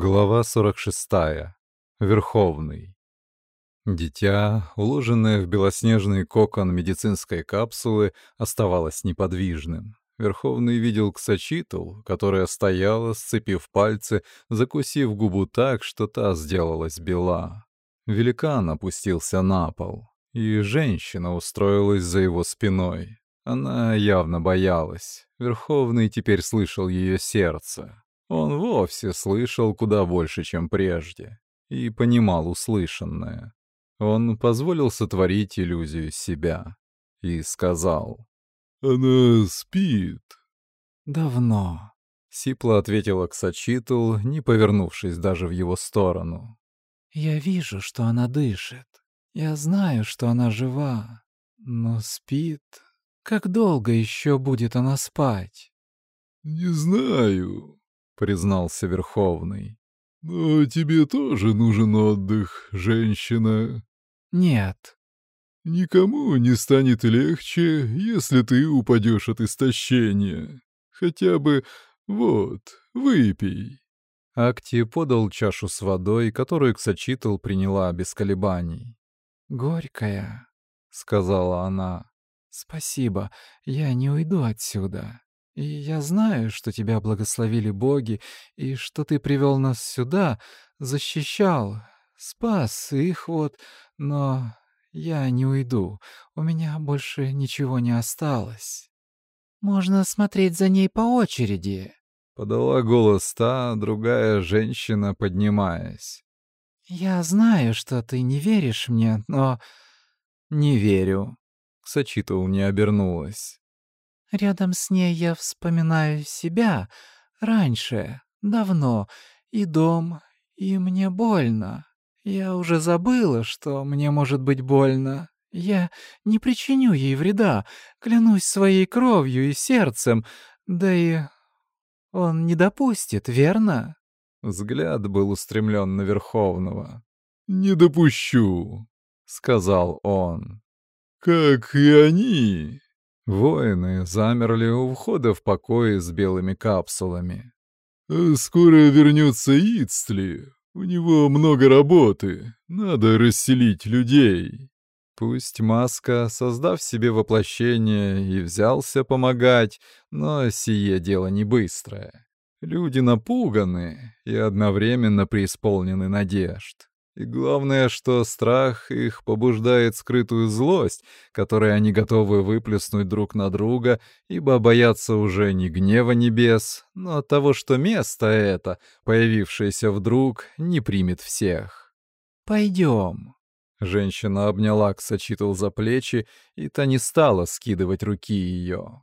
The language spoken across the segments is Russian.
Глава 46. Верховный. Дитя, уложенное в белоснежный кокон медицинской капсулы, оставалось неподвижным. Верховный видел Ксачитл, которая стояла, сцепив пальцы, закусив губу так, что та сделалась бела. Великан опустился на пол, и женщина устроилась за его спиной. Она явно боялась. Верховный теперь слышал ее сердце. Он вовсе слышал куда больше, чем прежде, и понимал услышанное. Он позволил сотворить иллюзию себя и сказал. «Она спит». «Давно», — сипло ответила Ксачитл, не повернувшись даже в его сторону. «Я вижу, что она дышит. Я знаю, что она жива, но спит. Как долго еще будет она спать?» «Не знаю», признался Верховный. «Но тебе тоже нужен отдых, женщина». «Нет». «Никому не станет легче, если ты упадешь от истощения. Хотя бы вот, выпей». Акти подал чашу с водой, которую Ксачитл приняла без колебаний. «Горькая», — сказала она. «Спасибо, я не уйду отсюда». И я знаю, что тебя благословили боги, и что ты привел нас сюда, защищал, спас их вот, но я не уйду, у меня больше ничего не осталось. Можно смотреть за ней по очереди, — подала голос та, другая женщина, поднимаясь. «Я знаю, что ты не веришь мне, но...» «Не верю». Сачитул не обернулась. Рядом с ней я вспоминаю себя раньше, давно, и дом, и мне больно. Я уже забыла, что мне может быть больно. Я не причиню ей вреда, клянусь своей кровью и сердцем, да и он не допустит, верно?» Взгляд был устремлен на Верховного. «Не допущу», — сказал он. «Как и они, Воины замерли у входа в покои с белыми капсулами. «Э, «Скоро вернется Ицтли. У него много работы. Надо расселить людей». Пусть Маска, создав себе воплощение, и взялся помогать, но сие дело не быстрое. Люди напуганы и одновременно преисполнены надежд. И главное, что страх их побуждает скрытую злость, которой они готовы выплеснуть друг на друга, ибо боятся уже не гнева небес, но того, что место это, появившееся вдруг, не примет всех. «Пойдем». Женщина обняла Ксачитл за плечи, и та не стала скидывать руки ее.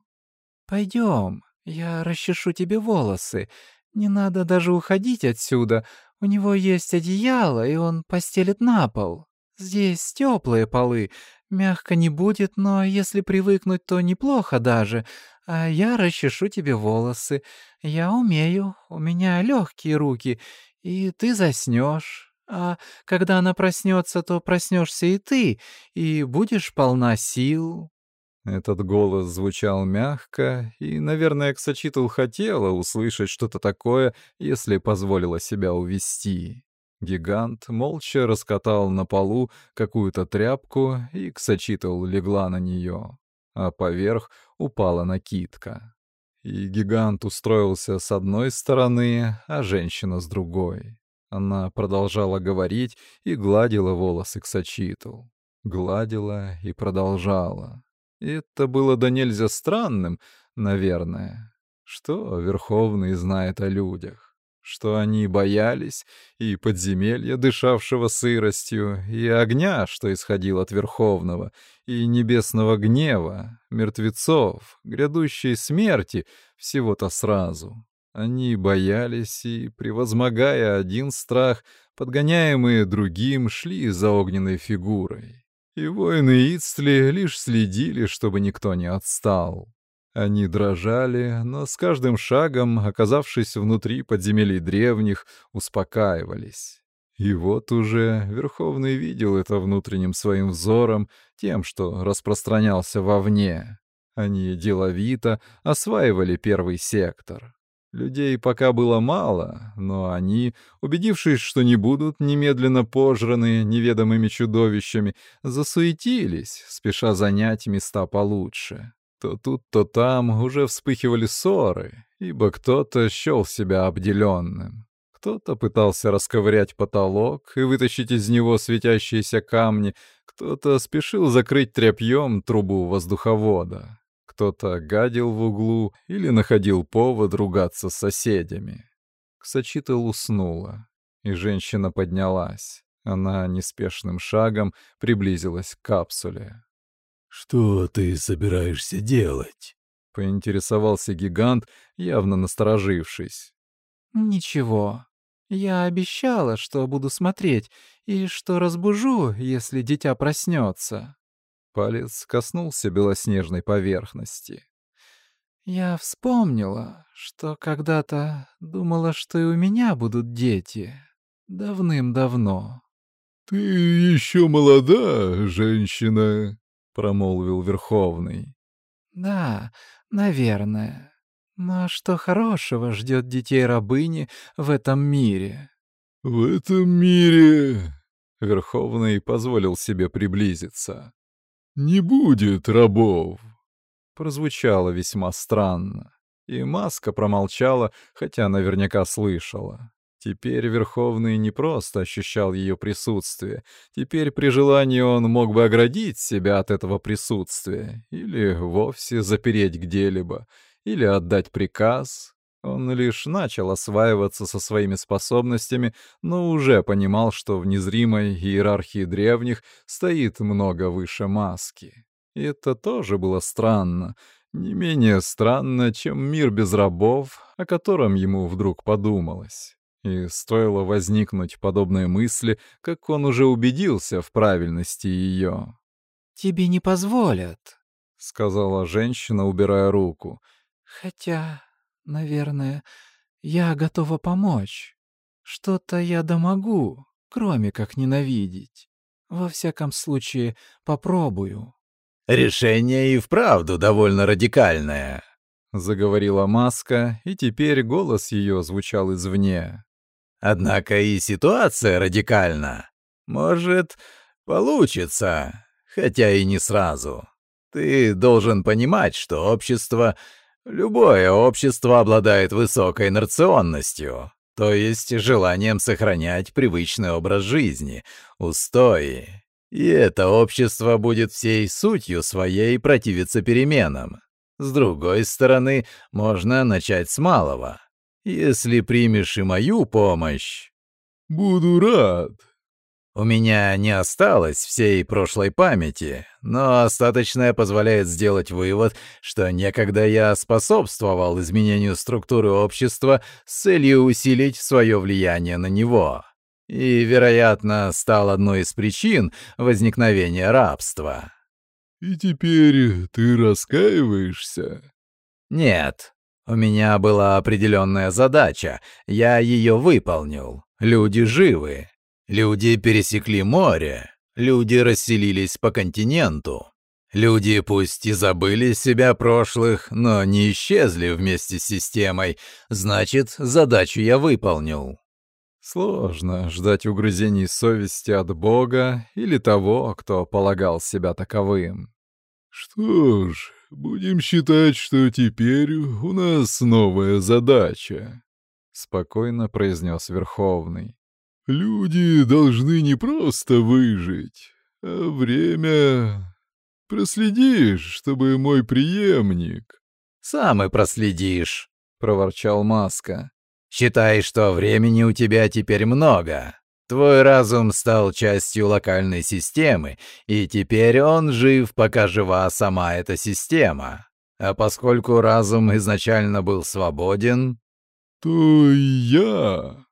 «Пойдем, я расчешу тебе волосы. Не надо даже уходить отсюда, у него есть одеяло, и он постелит на пол. Здесь теплые полы, мягко не будет, но если привыкнуть, то неплохо даже. А я расчешу тебе волосы. Я умею, у меня легкие руки, и ты заснешь. А когда она проснется, то проснешься и ты, и будешь полна сил. Этот голос звучал мягко, и, наверное, Ксачитл хотела услышать что-то такое, если позволила себя увести. Гигант молча раскатал на полу какую-то тряпку, и Ксачитл легла на нее, а поверх упала накидка. И гигант устроился с одной стороны, а женщина с другой. Она продолжала говорить и гладила волосы Ксачитл. Гладила и продолжала. Это было до нельзя странным, наверное. Что Верховный знает о людях? Что они боялись и подземелья, дышавшего сыростью, и огня, что исходил от Верховного, и небесного гнева, мертвецов, грядущей смерти, всего-то сразу. Они боялись и, превозмогая один страх, подгоняемые другим, шли за огненной фигурой. И воины Ицтли лишь следили, чтобы никто не отстал. Они дрожали, но с каждым шагом, оказавшись внутри подземелий древних, успокаивались. И вот уже Верховный видел это внутренним своим взором, тем, что распространялся вовне. Они деловито осваивали первый сектор. Людей пока было мало, но они, убедившись, что не будут немедленно пожраны неведомыми чудовищами, засуетились, спеша занять места получше. То тут, то там уже вспыхивали ссоры, ибо кто-то счел себя обделенным. Кто-то пытался расковырять потолок и вытащить из него светящиеся камни, кто-то спешил закрыть тряпьем трубу воздуховода кто-то гадил в углу или находил повод ругаться с соседями. Ксачител уснула, и женщина поднялась. Она неспешным шагом приблизилась к капсуле. «Что ты собираешься делать?» — поинтересовался гигант, явно насторожившись. «Ничего. Я обещала, что буду смотреть и что разбужу, если дитя проснется. Палец коснулся белоснежной поверхности. «Я вспомнила, что когда-то думала, что и у меня будут дети. Давным-давно». «Ты еще молода, женщина», — промолвил Верховный. «Да, наверное. Но что хорошего ждет детей рабыни в этом мире?» «В этом мире...» — Верховный позволил себе приблизиться не будет рабов!» Прозвучало весьма странно. И Маска промолчала, хотя наверняка слышала. Теперь Верховный не просто ощущал ее присутствие. Теперь при желании он мог бы оградить себя от этого присутствия, или вовсе запереть где-либо, или отдать приказ, он лишь начал осваиваться со своими способностями, но уже понимал, что в незримой иерархии древних стоит много выше маски. И это тоже было странно. Не менее странно, чем мир без рабов, о котором ему вдруг подумалось. И стоило возникнуть подобные мысли, как он уже убедился в правильности ее. «Тебе не позволят», — сказала женщина, убирая руку. «Хотя Наверное, я готова помочь. Что-то я домогу, кроме как ненавидеть. Во всяком случае, попробую. Решение и вправду довольно радикальное, заговорила Маска, и теперь голос ее звучал извне. Однако и ситуация радикальна. Может, получится, хотя и не сразу. Ты должен понимать, что общество Любое общество обладает высокой инерционностью, то есть желанием сохранять привычный образ жизни, устои. И это общество будет всей сутью своей противиться переменам. С другой стороны, можно начать с малого. Если примешь и мою помощь... «Буду рад», у меня не осталось всей прошлой памяти, но остаточное позволяет сделать вывод, что некогда я способствовал изменению структуры общества с целью усилить свое влияние на него. И, вероятно, стал одной из причин возникновения рабства. «И теперь ты раскаиваешься?» «Нет. У меня была определенная задача. Я ее выполнил. Люди живы. Люди пересекли море, люди расселились по континенту. Люди пусть и забыли себя прошлых, но не исчезли вместе с системой. Значит, задачу я выполнил. Сложно ждать угрызений совести от Бога или того, кто полагал себя таковым. Что ж, будем считать, что теперь у нас новая задача, спокойно произнес Верховный. Люди должны не просто выжить, а время... Проследишь, чтобы мой преемник... «Сам и проследишь», — проворчал Маска. «Считай, что времени у тебя теперь много. Твой разум стал частью локальной системы, и теперь он жив, пока жива сама эта система. А поскольку разум изначально был свободен...» «То я...»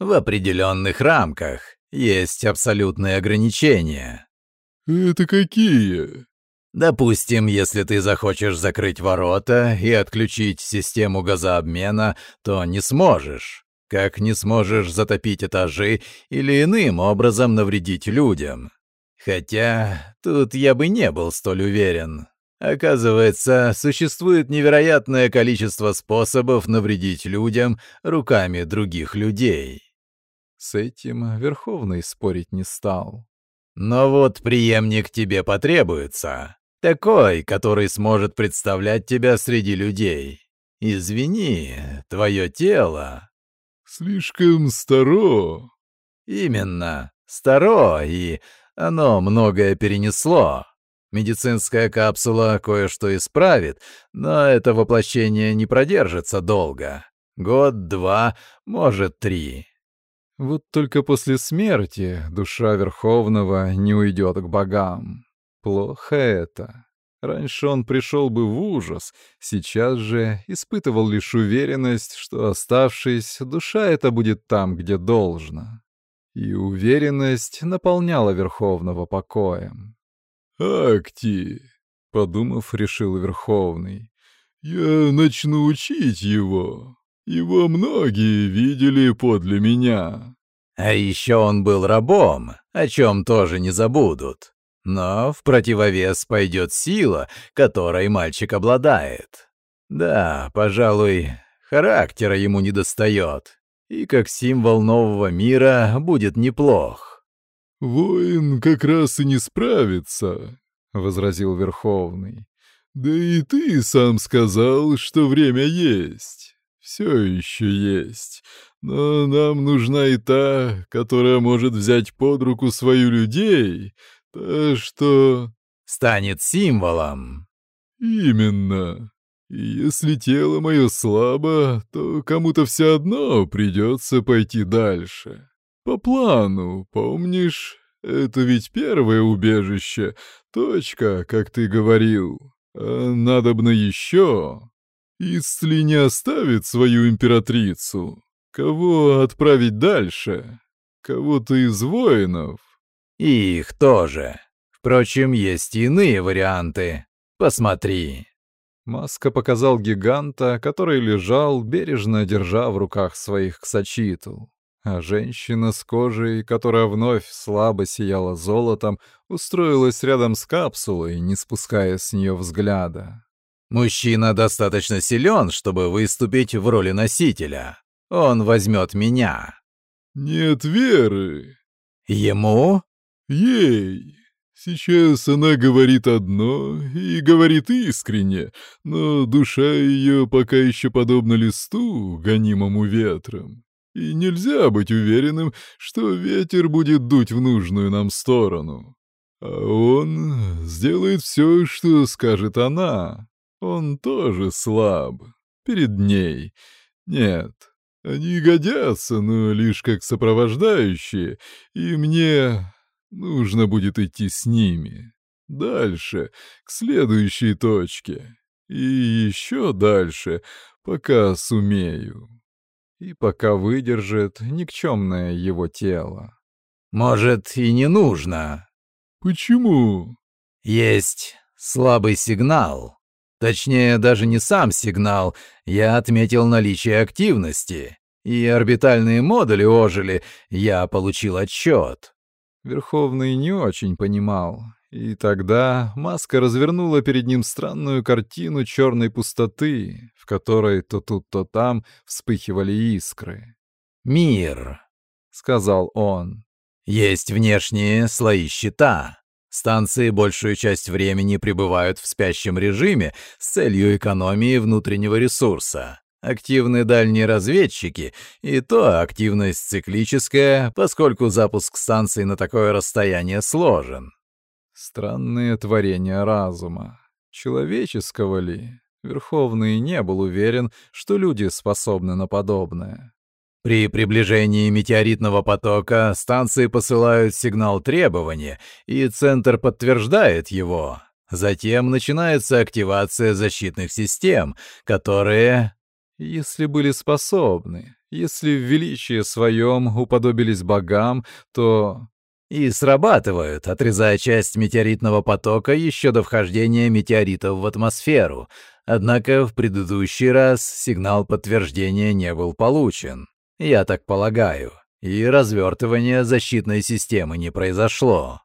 В определенных рамках есть абсолютные ограничения. Это какие? Допустим, если ты захочешь закрыть ворота и отключить систему газообмена, то не сможешь. Как не сможешь затопить этажи или иным образом навредить людям. Хотя тут я бы не был столь уверен. Оказывается, существует невероятное количество способов навредить людям руками других людей. С этим Верховный спорить не стал. Но вот преемник тебе потребуется. Такой, который сможет представлять тебя среди людей. Извини, твое тело... Слишком старо. Именно, старо, и оно многое перенесло. Медицинская капсула кое-что исправит, но это воплощение не продержится долго. Год, два, может, три. Вот только после смерти душа Верховного не уйдет к богам. Плохо это. Раньше он пришел бы в ужас, сейчас же испытывал лишь уверенность, что, оставшись, душа эта будет там, где должна. И уверенность наполняла Верховного покоем. «Акти», — подумав, решил Верховный, — «я начну учить его. Его многие видели подле меня». А еще он был рабом, о чем тоже не забудут. Но в противовес пойдет сила, которой мальчик обладает. Да, пожалуй, характера ему не достает. И как символ нового мира будет неплох. «Воин как раз и не справится», — возразил Верховный. «Да и ты сам сказал, что время есть. Все еще есть. Но нам нужна и та, которая может взять под руку свою людей, та, что...» «Станет символом». «Именно. И если тело мое слабо, то кому-то все одно придется пойти дальше». По плану, помнишь? Это ведь первое убежище, точка, как ты говорил. А надобно еще. Если не оставит свою императрицу, кого отправить дальше? Кого-то из воинов? И их тоже. Впрочем, есть иные варианты. Посмотри. Маска показал гиганта, который лежал, бережно держа в руках своих ксачитл а женщина с кожей, которая вновь слабо сияла золотом, устроилась рядом с капсулой, не спуская с нее взгляда. «Мужчина достаточно силен, чтобы выступить в роли носителя. Он возьмет меня». «Нет веры». «Ему?» «Ей. Сейчас она говорит одно и говорит искренне, но душа ее пока еще подобна листу, гонимому ветром. И нельзя быть уверенным, что ветер будет дуть в нужную нам сторону. А он сделает все, что скажет она. Он тоже слаб. Перед ней. Нет, они годятся, но лишь как сопровождающие, и мне нужно будет идти с ними. Дальше, к следующей точке. И еще дальше, пока сумею и пока выдержит никчемное его тело. «Может, и не нужно». «Почему?» «Есть слабый сигнал. Точнее, даже не сам сигнал. Я отметил наличие активности. И орбитальные модули ожили. Я получил отчет». Верховный не очень понимал, и тогда маска развернула перед ним странную картину черной пустоты, в которой то тут, то там вспыхивали искры. «Мир», — сказал он. «Есть внешние слои щита. Станции большую часть времени пребывают в спящем режиме с целью экономии внутреннего ресурса. Активны дальние разведчики, и то активность циклическая, поскольку запуск станции на такое расстояние сложен. Странные творения разума. Человеческого ли? Верховный не был уверен, что люди способны на подобное. При приближении метеоритного потока станции посылают сигнал требования, и центр подтверждает его. Затем начинается активация защитных систем, которые... Если были способны, если в величии своем уподобились богам, то и срабатывают, отрезая часть метеоритного потока еще до вхождения метеоритов в атмосферу. Однако в предыдущий раз сигнал подтверждения не был получен. Я так полагаю. И развертывание защитной системы не произошло.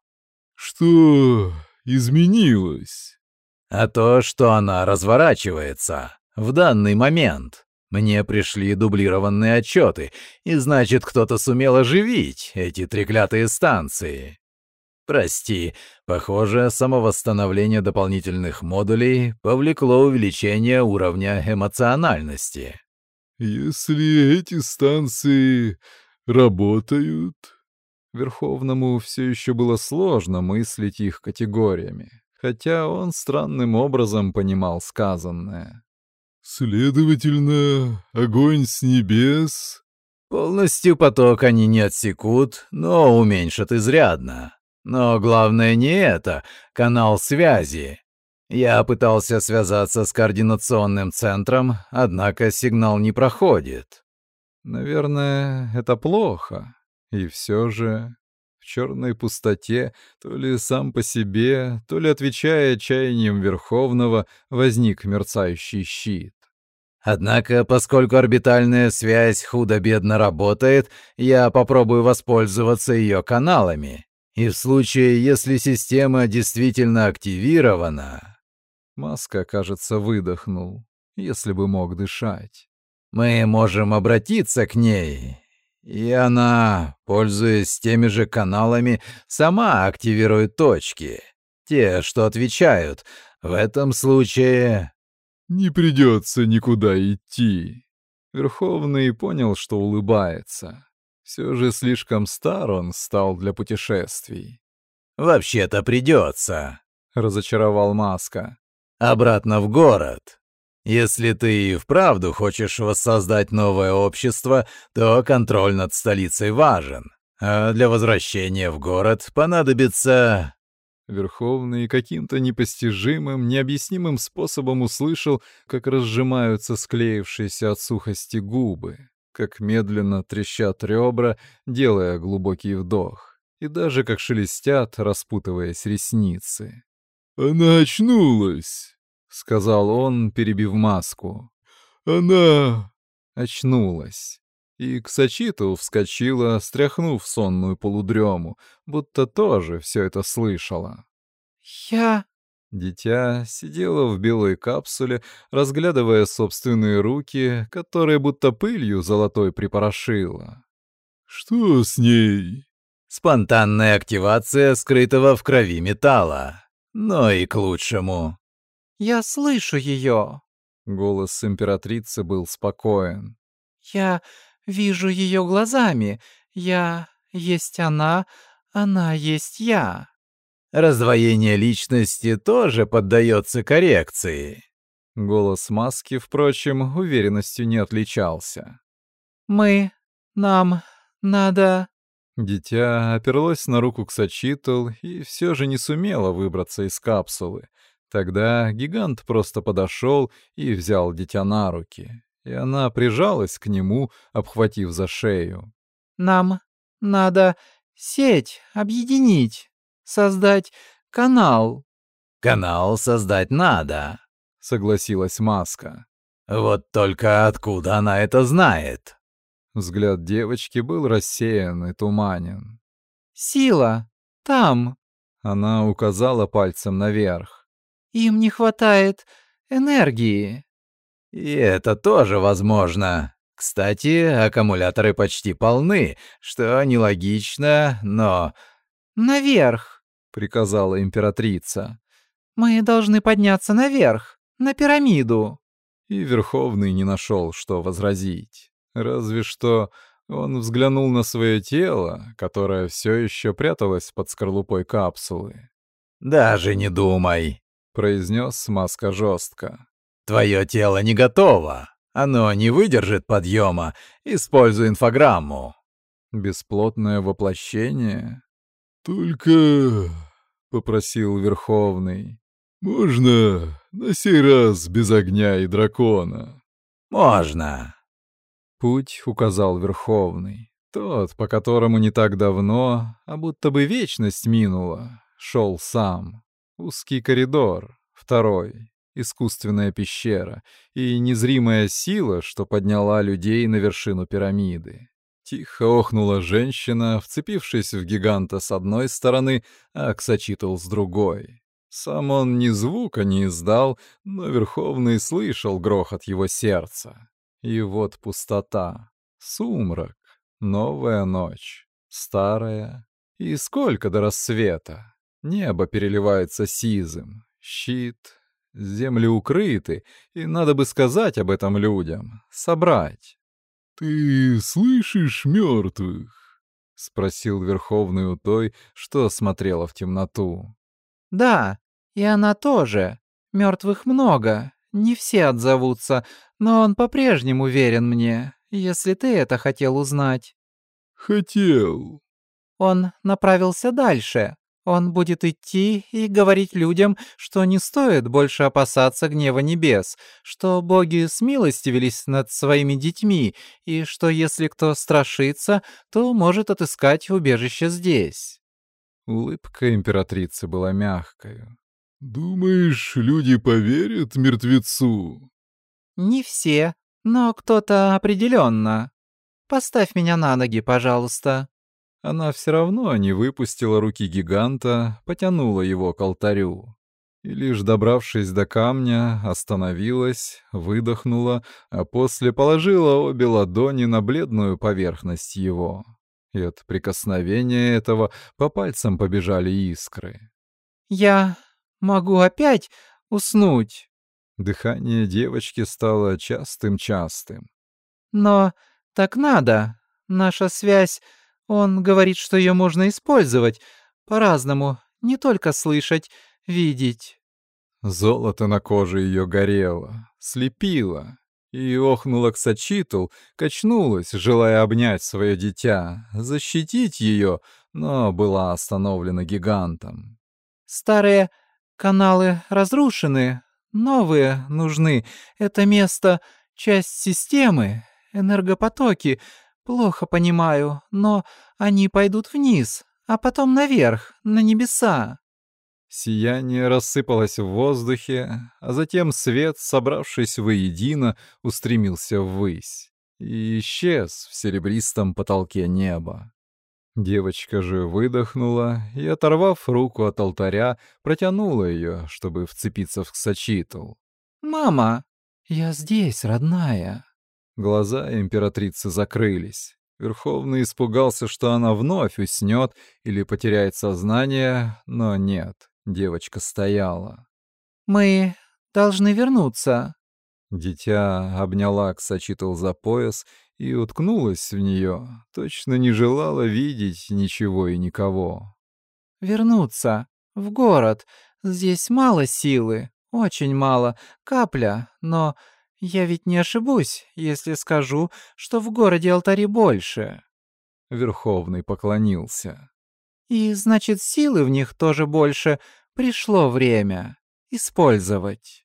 «Что изменилось?» а то, что она разворачивается в данный момент. Мне пришли дублированные отчеты, и значит, кто-то сумел оживить эти треклятые станции. Прости, похоже, самовосстановление дополнительных модулей повлекло увеличение уровня эмоциональности. Если эти станции работают... Верховному все еще было сложно мыслить их категориями, хотя он странным образом понимал сказанное. Следовательно, огонь с небес... Полностью поток они не отсекут, но уменьшат изрядно. Но главное не это, канал связи. Я пытался связаться с координационным центром, однако сигнал не проходит. Наверное, это плохо. И все же в черной пустоте, то ли сам по себе, то ли отвечая чаяниям Верховного, возник мерцающий щит. Однако, поскольку орбитальная связь худо-бедно работает, я попробую воспользоваться ее каналами. И в случае, если система действительно активирована... Маска, кажется, выдохнул, если бы мог дышать. Мы можем обратиться к ней, и она, пользуясь теми же каналами, сама активирует точки. Те, что отвечают. В этом случае не придется никуда идти. Верховный понял, что улыбается. Все же слишком стар он стал для путешествий. «Вообще-то придется», — разочаровал Маска. «Обратно в город. Если ты и вправду хочешь воссоздать новое общество, то контроль над столицей важен. А для возвращения в город понадобится Верховный каким-то непостижимым, необъяснимым способом услышал, как разжимаются склеившиеся от сухости губы, как медленно трещат ребра, делая глубокий вдох, и даже как шелестят, распутываясь ресницы. «Она очнулась», — сказал он, перебив маску. «Она...» очнулась и к Сачиту вскочила, стряхнув сонную полудрему, будто тоже все это слышала. «Я...» Дитя сидело в белой капсуле, разглядывая собственные руки, которые будто пылью золотой припорошило. «Что с ней?» «Спонтанная активация скрытого в крови металла. Но и к лучшему». «Я слышу ее». Голос императрицы был спокоен. «Я Вижу ее глазами. Я есть она, она есть я. Раздвоение личности тоже поддается коррекции. Голос маски, впрочем, уверенностью не отличался. Мы... нам... надо... Дитя оперлось на руку Ксачитл и все же не сумело выбраться из капсулы. Тогда гигант просто подошел и взял дитя на руки и она прижалась к нему, обхватив за шею. «Нам надо сеть объединить, создать канал». «Канал создать надо», — согласилась Маска. «Вот только откуда она это знает?» Взгляд девочки был рассеян и туманен. «Сила! Там!» Она указала пальцем наверх. «Им не хватает энергии». И это тоже возможно. Кстати, аккумуляторы почти полны, что нелогично, но... «Наверх!» — приказала императрица. «Мы должны подняться наверх, на пирамиду!» И Верховный не нашел, что возразить. Разве что он взглянул на свое тело, которое все еще пряталось под скорлупой капсулы. «Даже не думай», — произнес маска жестко. Твое тело не готово. Оно не выдержит подъема. Используй инфограмму. Бесплотное воплощение? Только... — попросил Верховный. «Можно на сей раз без огня и дракона?» «Можно». Путь указал Верховный. Тот, по которому не так давно, а будто бы вечность минула, шел сам. Узкий коридор, второй искусственная пещера и незримая сила, что подняла людей на вершину пирамиды. Тихо охнула женщина, вцепившись в гиганта с одной стороны, а Ксачитл с другой. Сам он ни звука не издал, но Верховный слышал грохот его сердца. И вот пустота, сумрак, новая ночь, старая. И сколько до рассвета? Небо переливается сизым, щит, земли укрыты, и надо бы сказать об этом людям, собрать. «Ты слышишь мертвых?» — спросил Верховный у той, что смотрела в темноту. «Да, и она тоже. Мертвых много, не все отзовутся, но он по-прежнему верен мне, если ты это хотел узнать». «Хотел». Он направился дальше. Он будет идти и говорить людям, что не стоит больше опасаться гнева небес, что боги смилостивились над своими детьми, и что если кто страшится, то может отыскать убежище здесь. Улыбка императрицы была мягкой. «Думаешь, люди поверят мертвецу?» «Не все, но кто-то определенно. Поставь меня на ноги, пожалуйста». Она все равно не выпустила руки гиганта, потянула его к алтарю. И лишь добравшись до камня, остановилась, выдохнула, а после положила обе ладони на бледную поверхность его. И от прикосновения этого по пальцам побежали искры. «Я могу опять уснуть?» Дыхание девочки стало частым-частым. «Но так надо. Наша связь он говорит, что ее можно использовать по-разному, не только слышать, видеть. Золото на коже ее горело, слепило, и охнула Ксачитл, качнулась, желая обнять свое дитя, защитить ее, но была остановлена гигантом. «Старые каналы разрушены, новые нужны. Это место — часть системы, энергопотоки, «Плохо понимаю, но они пойдут вниз, а потом наверх, на небеса». Сияние рассыпалось в воздухе, а затем свет, собравшись воедино, устремился ввысь и исчез в серебристом потолке неба. Девочка же выдохнула и, оторвав руку от алтаря, протянула ее, чтобы вцепиться в Ксачитл. «Мама, я здесь, родная». Глаза императрицы закрылись. Верховный испугался, что она вновь уснет или потеряет сознание, но нет, девочка стояла. «Мы должны вернуться». Дитя обняла Ксачитл за пояс и уткнулась в нее, точно не желала видеть ничего и никого. «Вернуться. В город. Здесь мало силы. Очень мало. Капля. Но я ведь не ошибусь, если скажу, что в городе алтари больше. Верховный поклонился. И значит, силы в них тоже больше. Пришло время использовать.